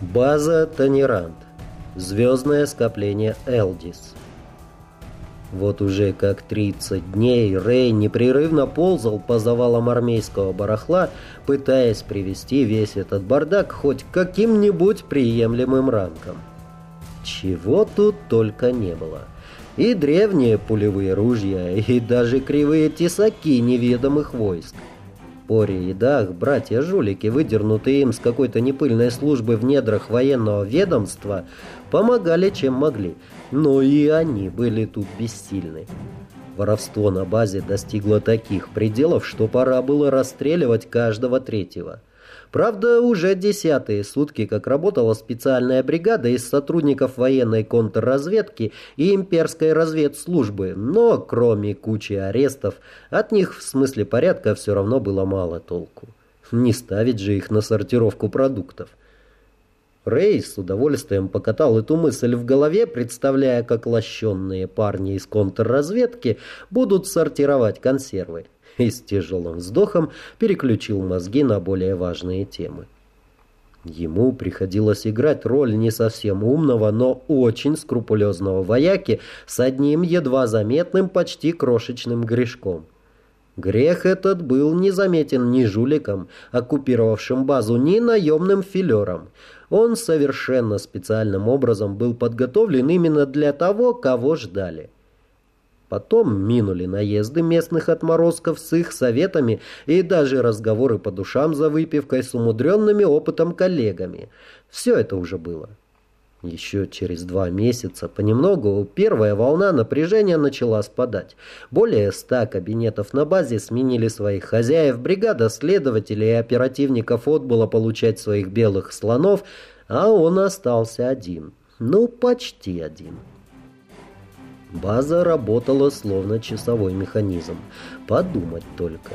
База Танерант. Звездное скопление Элдис. Вот уже как 30 дней Рэй непрерывно ползал по завалам армейского барахла, пытаясь привести весь этот бардак хоть каким-нибудь приемлемым ранком. Чего тут только не было. И древние пулевые ружья, и даже кривые тесаки неведомых войск. И Дах, братья-жулики, выдернутые им с какой-то непыльной службы в недрах военного ведомства, помогали чем могли, но и они были тут бессильны. Воровство на базе достигло таких пределов, что пора было расстреливать каждого третьего. Правда, уже десятые сутки, как работала специальная бригада из сотрудников военной контрразведки и имперской разведслужбы, но кроме кучи арестов, от них в смысле порядка все равно было мало толку. Не ставить же их на сортировку продуктов. Рэй с удовольствием покатал эту мысль в голове, представляя, как лощенные парни из контрразведки будут сортировать консервы и с тяжелым вздохом переключил мозги на более важные темы. Ему приходилось играть роль не совсем умного, но очень скрупулезного вояки с одним едва заметным, почти крошечным грешком. Грех этот был незаметен ни жуликом, оккупировавшим базу, ни наемным филером. Он совершенно специальным образом был подготовлен именно для того, кого ждали. Потом минули наезды местных отморозков с их советами и даже разговоры по душам за выпивкой с умудренными опытом коллегами. Все это уже было. Еще через два месяца понемногу первая волна напряжения начала спадать. Более ста кабинетов на базе сменили своих хозяев, бригада следователей и оперативников отбыла получать своих белых слонов, а он остался один. Ну, почти один. База работала словно часовой механизм. Подумать только.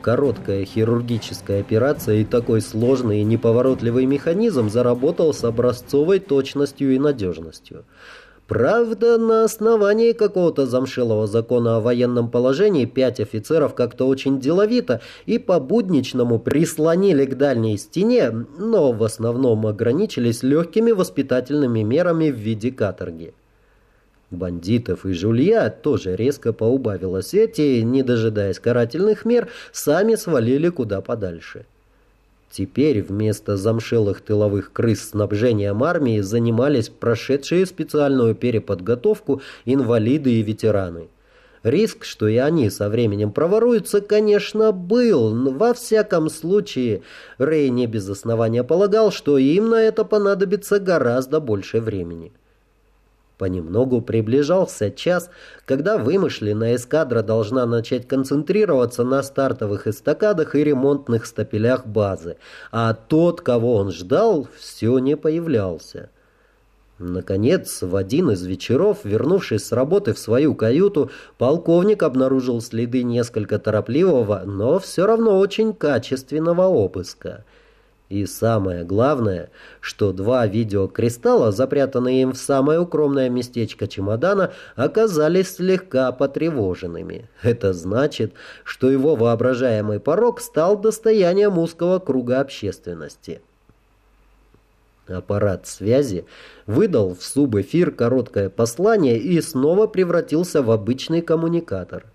Короткая хирургическая операция и такой сложный и неповоротливый механизм заработал с образцовой точностью и надежностью. Правда, на основании какого-то замшелого закона о военном положении пять офицеров как-то очень деловито и по-будничному прислонили к дальней стене, но в основном ограничились легкими воспитательными мерами в виде каторги. Бандитов и жулья тоже резко поубавилось. Эти, не дожидаясь карательных мер, сами свалили куда подальше. Теперь вместо замшелых тыловых крыс снабжением армии занимались прошедшие специальную переподготовку инвалиды и ветераны. Риск, что и они со временем проворуются, конечно, был. Но во всяком случае, Рэй не без основания полагал, что им на это понадобится гораздо больше времени. Понемногу приближался час, когда вымышленная эскадра должна начать концентрироваться на стартовых эстакадах и ремонтных стапелях базы, а тот, кого он ждал, все не появлялся. Наконец, в один из вечеров, вернувшись с работы в свою каюту, полковник обнаружил следы несколько торопливого, но все равно очень качественного обыска – и самое главное, что два видеокристалла, запрятанные им в самое укромное местечко чемодана, оказались слегка потревоженными. Это значит, что его воображаемый порог стал достоянием узкого круга общественности. Аппарат связи выдал в субэфир короткое послание и снова превратился в обычный коммуникатор.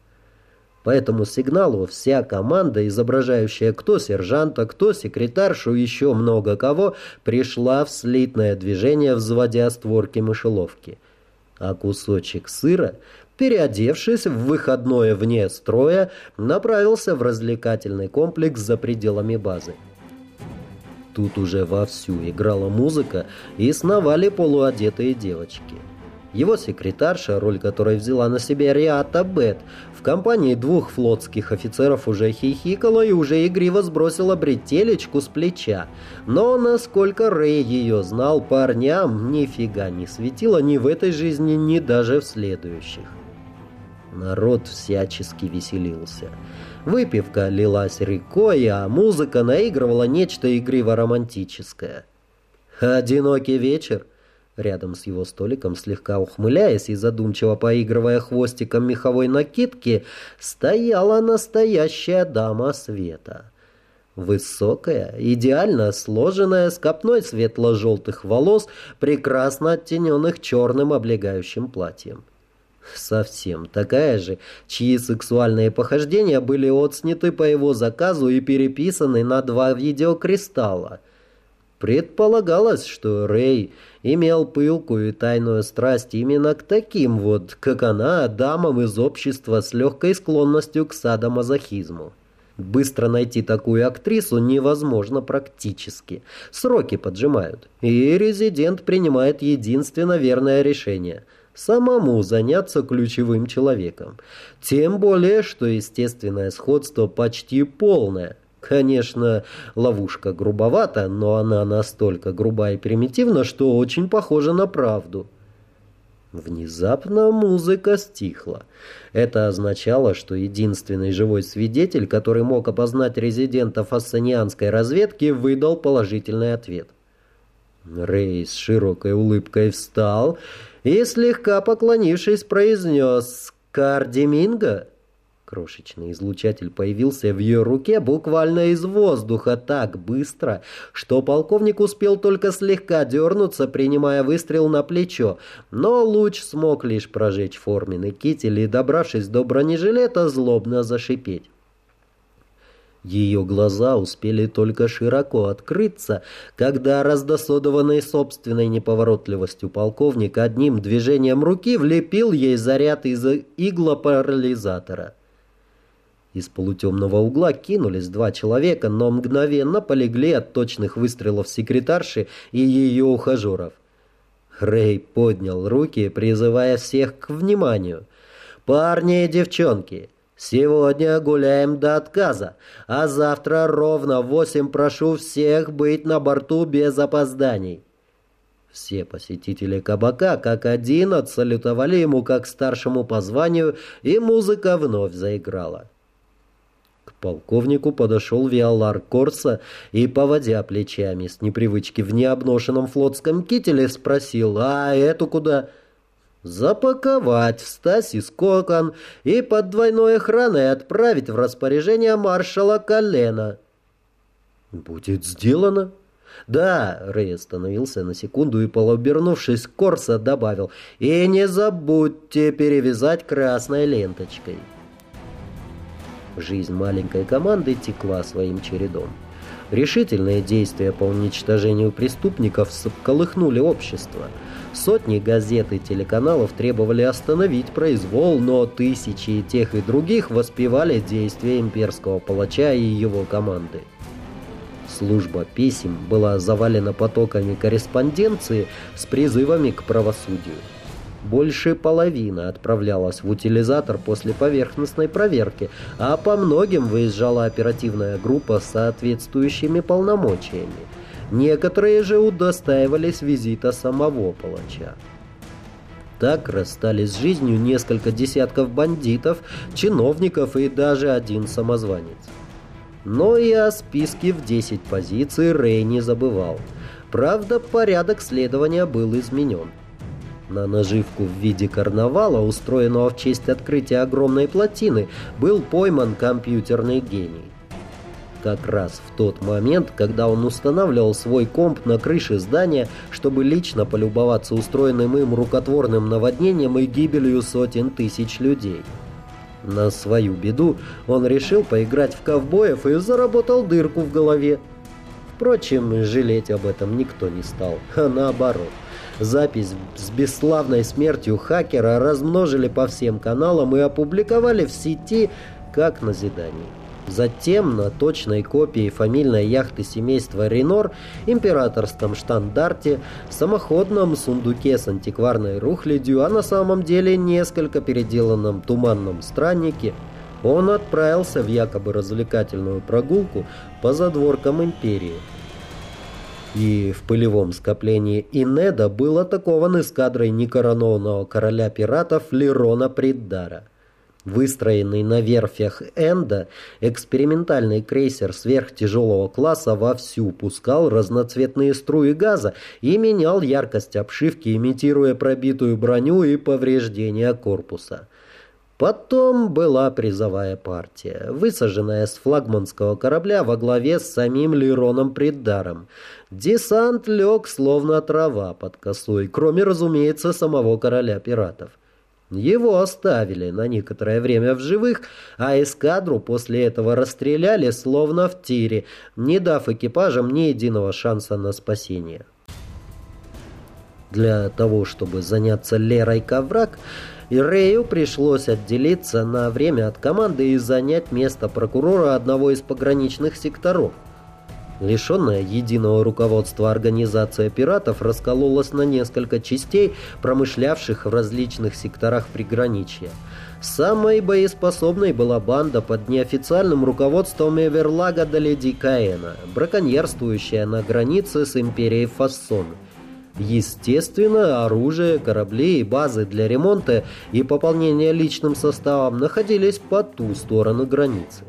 По этому сигналу вся команда, изображающая кто сержанта, кто секретаршу, еще много кого, пришла в слитное движение, взводя створки мышеловки. А кусочек сыра, переодевшись в выходное вне строя, направился в развлекательный комплекс за пределами базы. Тут уже вовсю играла музыка и сновали полуодетые девочки. Его секретарша, роль которой взяла на себя Риата Бет, в компании двух флотских офицеров уже хихикала и уже игриво сбросила бретелечку с плеча. Но, насколько Рэй ее знал, парням нифига не светило ни в этой жизни, ни даже в следующих. Народ всячески веселился. Выпивка лилась рекой, а музыка наигрывала нечто игриво-романтическое. «Одинокий вечер?» Рядом с его столиком, слегка ухмыляясь и задумчиво поигрывая хвостиком меховой накидки, стояла настоящая дама света. Высокая, идеально сложенная, с копной светло-желтых волос, прекрасно оттененных черным облегающим платьем. Совсем такая же, чьи сексуальные похождения были отсняты по его заказу и переписаны на два видеокристалла. Предполагалось, что Рэй имел пылкую и тайную страсть именно к таким вот, как она, дамам из общества с легкой склонностью к садомазохизму. Быстро найти такую актрису невозможно практически. Сроки поджимают. И резидент принимает единственно верное решение – самому заняться ключевым человеком. Тем более, что естественное сходство почти полное. Конечно, ловушка грубовата, но она настолько груба и примитивна, что очень похожа на правду. Внезапно музыка стихла. Это означало, что единственный живой свидетель, который мог опознать резидента фассанианской разведки, выдал положительный ответ. Рэй с широкой улыбкой встал и, слегка поклонившись, произнес «Кардеминго?» Крошечный излучатель появился в ее руке буквально из воздуха так быстро, что полковник успел только слегка дернуться, принимая выстрел на плечо, но луч смог лишь прожечь форменный китель и, добравшись до бронежилета, злобно зашипеть. Ее глаза успели только широко открыться, когда раздосодованный собственной неповоротливостью полковник одним движением руки влепил ей заряд из иглопарализатора. Из полутемного угла кинулись два человека, но мгновенно полегли от точных выстрелов секретарши и ее ухажеров. Рэй поднял руки, призывая всех к вниманию. «Парни и девчонки, сегодня гуляем до отказа, а завтра ровно в восемь прошу всех быть на борту без опозданий». Все посетители кабака как один отсалютовали ему как старшему по званию, и музыка вновь заиграла полковнику подошел Виалар Корса и, поводя плечами с непривычки в необношенном флотском кителе, спросил, «А эту куда?» «Запаковать в Стасис кокон и под двойной охраной отправить в распоряжение маршала Колена». «Будет сделано». «Да», — Рэй остановился на секунду и, полуобернувшись, Корса добавил, «И не забудьте перевязать красной ленточкой». Жизнь маленькой команды текла своим чередом. Решительные действия по уничтожению преступников колыхнули общество. Сотни газет и телеканалов требовали остановить произвол, но тысячи тех и других воспевали действия имперского палача и его команды. Служба писем была завалена потоками корреспонденции с призывами к правосудию. Больше половины отправлялась в утилизатор после поверхностной проверки, а по многим выезжала оперативная группа с соответствующими полномочиями. Некоторые же удостаивались визита самого палача. Так расстались с жизнью несколько десятков бандитов, чиновников и даже один самозванец. Но и о списке в 10 позиций Рэй не забывал. Правда, порядок следования был изменен. На наживку в виде карнавала, устроенного в честь открытия огромной плотины, был пойман компьютерный гений. Как раз в тот момент, когда он устанавливал свой комп на крыше здания, чтобы лично полюбоваться устроенным им рукотворным наводнением и гибелью сотен тысяч людей. На свою беду он решил поиграть в ковбоев и заработал дырку в голове. Впрочем, жалеть об этом никто не стал, а наоборот – Запись с бесславной смертью хакера размножили по всем каналам и опубликовали в сети как назидание. Затем на точной копии фамильной яхты семейства Ренор, императорском штандарте, самоходном сундуке с антикварной рухлядью, а на самом деле несколько переделанном туманном страннике, он отправился в якобы развлекательную прогулку по задворкам империи. И в пылевом скоплении Инеда был атакован эскадрой некоронованного короля пиратов Лерона Приддара. Выстроенный на верфях Энда, экспериментальный крейсер сверхтяжелого класса вовсю пускал разноцветные струи газа и менял яркость обшивки, имитируя пробитую броню и повреждения корпуса. Потом была призовая партия, высаженная с флагманского корабля во главе с самим Лероном Придаром. Десант лег словно трава под косой, кроме, разумеется, самого короля пиратов. Его оставили на некоторое время в живых, а эскадру после этого расстреляли словно в тире, не дав экипажам ни единого шанса на спасение. Для того, чтобы заняться Лерой Ковраг, Рэю пришлось отделиться на время от команды и занять место прокурора одного из пограничных секторов – Лишенная единого руководства организация пиратов раскололась на несколько частей, промышлявших в различных секторах приграничья. Самой боеспособной была банда под неофициальным руководством Эверлага до Леди Каэна, браконьерствующая на границе с империей Фассон. Естественно, оружие, корабли и базы для ремонта и пополнения личным составом находились по ту сторону границы.